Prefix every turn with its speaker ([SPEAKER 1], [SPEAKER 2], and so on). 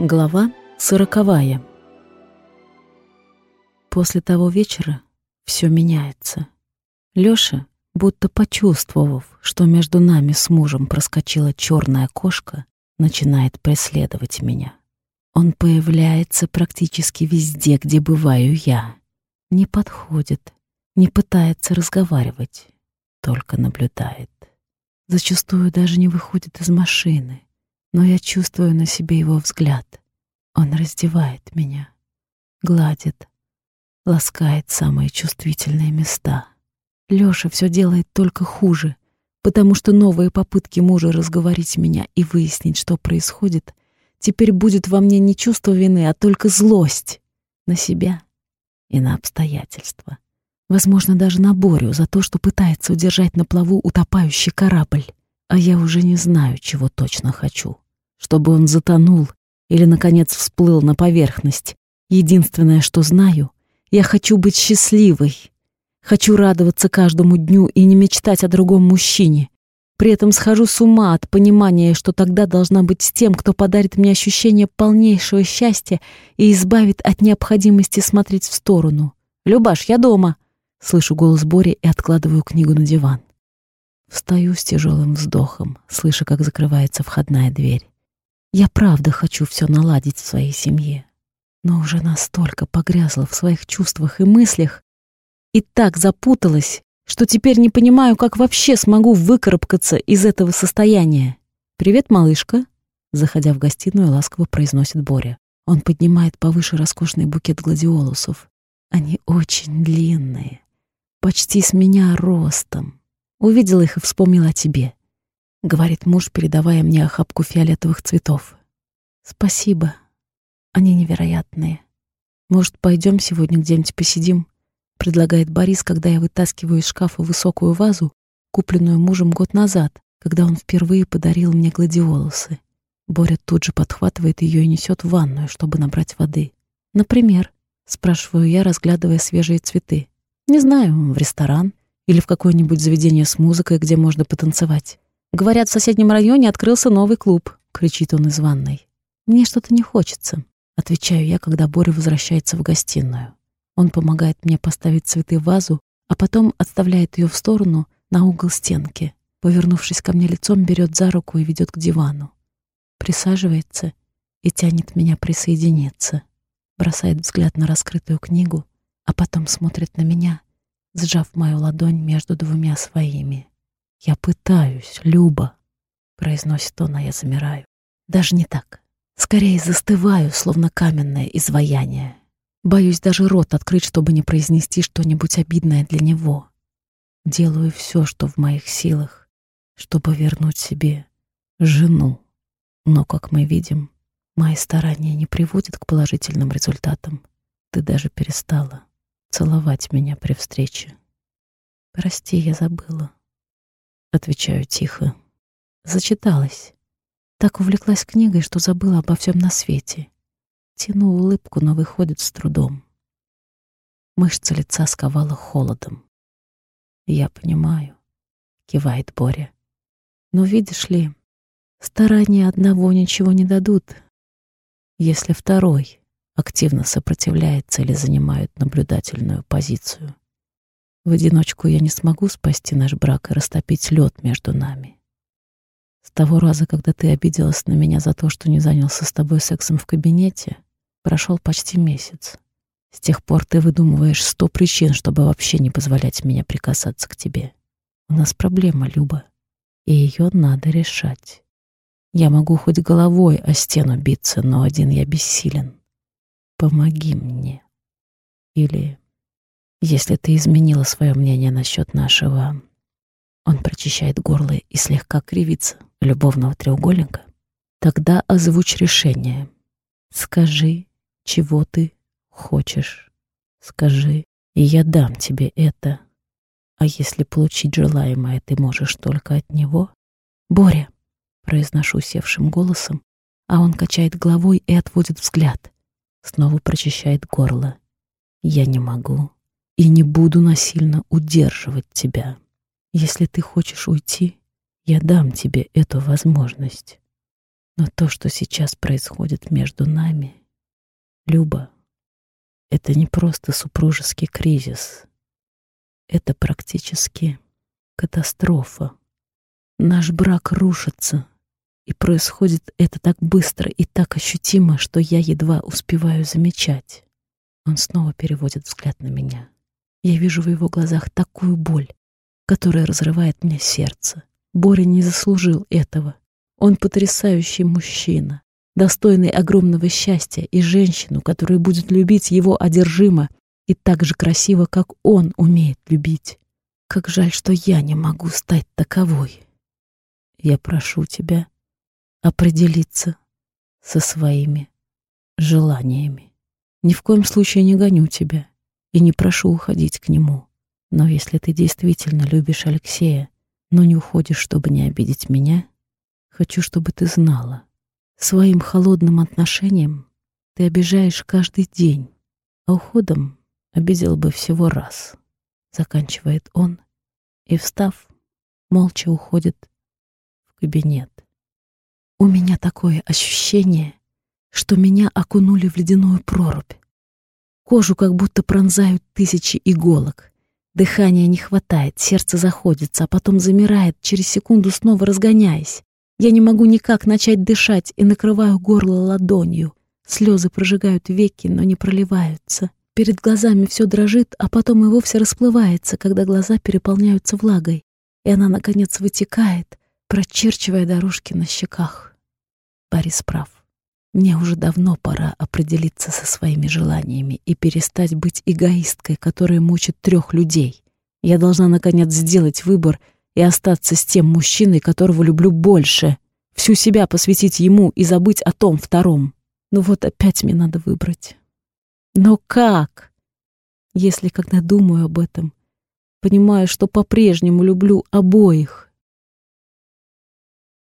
[SPEAKER 1] Глава сороковая. После того вечера все меняется. Лёша, будто почувствовав, что между нами с мужем проскочила черная кошка, начинает преследовать меня. Он появляется практически везде, где бываю я. Не подходит, не пытается разговаривать, только наблюдает. Зачастую даже не выходит из машины, но я чувствую на себе его взгляд. Он раздевает меня, гладит, ласкает самые чувствительные места. Лёша все делает только хуже, потому что новые попытки мужа разговорить меня и выяснить, что происходит, теперь будет во мне не чувство вины, а только злость на себя и на обстоятельства. Возможно, даже на Борю за то, что пытается удержать на плаву утопающий корабль. А я уже не знаю, чего точно хочу. Чтобы он затонул или, наконец, всплыл на поверхность. Единственное, что знаю, я хочу быть счастливой. Хочу радоваться каждому дню и не мечтать о другом мужчине. При этом схожу с ума от понимания, что тогда должна быть с тем, кто подарит мне ощущение полнейшего счастья и избавит от необходимости смотреть в сторону. «Любаш, я дома!» Слышу голос Бори и откладываю книгу на диван. Встаю с тяжелым вздохом, слыша, как закрывается входная дверь. Я правда хочу все наладить в своей семье, но уже настолько погрязла в своих чувствах и мыслях и так запуталась, что теперь не понимаю, как вообще смогу выкарабкаться из этого состояния. «Привет, малышка», — заходя в гостиную, ласково произносит Боря. Он поднимает повыше роскошный букет гладиолусов. Они очень длинные, почти с меня ростом. Увидела их и вспомнила о тебе, — говорит муж, передавая мне охапку фиолетовых цветов. Спасибо. Они невероятные. Может, пойдем сегодня где-нибудь посидим? Предлагает Борис, когда я вытаскиваю из шкафа высокую вазу, купленную мужем год назад, когда он впервые подарил мне гладиолусы. Боря тут же подхватывает ее и несет в ванную, чтобы набрать воды. Например, спрашиваю я, разглядывая свежие цветы. Не знаю, в ресторан или в какое-нибудь заведение с музыкой, где можно потанцевать. Говорят, в соседнем районе открылся новый клуб, кричит он из ванной. Мне что-то не хочется, отвечаю я, когда Боря возвращается в гостиную. Он помогает мне поставить цветы в вазу, а потом отставляет ее в сторону на угол стенки. Повернувшись ко мне лицом, берет за руку и ведет к дивану. Присаживается и тянет меня присоединиться. Бросает взгляд на раскрытую книгу, а потом смотрит на меня, сжав мою ладонь между двумя своими. «Я пытаюсь, Люба», — произносит он, а я замираю. Даже не так. Скорее застываю, словно каменное изваяние. Боюсь даже рот открыть, чтобы не произнести что-нибудь обидное для него. Делаю все, что в моих силах, чтобы вернуть себе жену. Но, как мы видим, мои старания не приводят к положительным результатам. Ты даже перестала целовать меня при встрече. Прости, я забыла. Отвечаю тихо. Зачиталась. Так увлеклась книгой, что забыла обо всем на свете. Тяну улыбку, но выходит с трудом. Мышцы лица сковала холодом. Я понимаю, кивает Боря. Но видишь ли, старания одного ничего не дадут, если второй активно сопротивляется или занимает наблюдательную позицию. В одиночку я не смогу спасти наш брак и растопить лед между нами. С того раза, когда ты обиделась на меня за то, что не занялся с тобой сексом в кабинете, прошел почти месяц. С тех пор ты выдумываешь сто причин, чтобы вообще не позволять мне прикасаться к тебе. У нас проблема, Люба, и ее надо решать. Я могу хоть головой о стену биться, но один я бессилен помоги мне. Или, если ты изменила свое мнение насчет нашего... Он прочищает горло и слегка кривится любовного треугольника. Тогда озвучь решение. Скажи, чего ты хочешь. Скажи, и я дам тебе это. А если получить желаемое ты можешь только от него? Боря, произношу севшим голосом, а он качает головой и отводит взгляд снова прочищает горло. Я не могу и не буду насильно удерживать тебя. Если ты хочешь уйти, я дам тебе эту возможность. Но то, что сейчас происходит между нами, Люба, это не просто супружеский кризис. Это практически катастрофа. Наш брак рушится, и происходит это так быстро и так ощутимо, что я едва успеваю замечать. Он снова переводит взгляд на меня. Я вижу в его глазах такую боль, которая разрывает мне сердце. Боря не заслужил этого. Он потрясающий мужчина, достойный огромного счастья и женщину, которая будет любить его одержимо и так же красиво, как он умеет любить. Как жаль, что я не могу стать таковой. Я прошу тебя определиться со своими желаниями. Ни в коем случае не гоню тебя и не прошу уходить к нему. Но если ты действительно любишь Алексея, но не уходишь, чтобы не обидеть меня, хочу, чтобы ты знала. Своим холодным отношением ты обижаешь каждый день, а уходом обидел бы всего раз. Заканчивает он и, встав, молча уходит в кабинет. У меня такое ощущение, что меня окунули в ледяную прорубь. Кожу как будто пронзают тысячи иголок. Дыхания не хватает, сердце заходится, а потом замирает, через секунду снова разгоняясь. Я не могу никак начать дышать и накрываю горло ладонью. Слезы прожигают веки, но не проливаются. Перед глазами все дрожит, а потом и вовсе расплывается, когда глаза переполняются влагой, и она, наконец, вытекает, прочерчивая дорожки на щеках. Борис прав. Мне уже давно пора определиться со своими желаниями и перестать быть эгоисткой, которая мучит трех людей. Я должна, наконец, сделать выбор и остаться с тем мужчиной, которого люблю больше, всю себя посвятить ему и забыть о том втором. Ну вот опять мне надо выбрать. Но как? Если, когда думаю об этом, понимаю, что по-прежнему люблю обоих,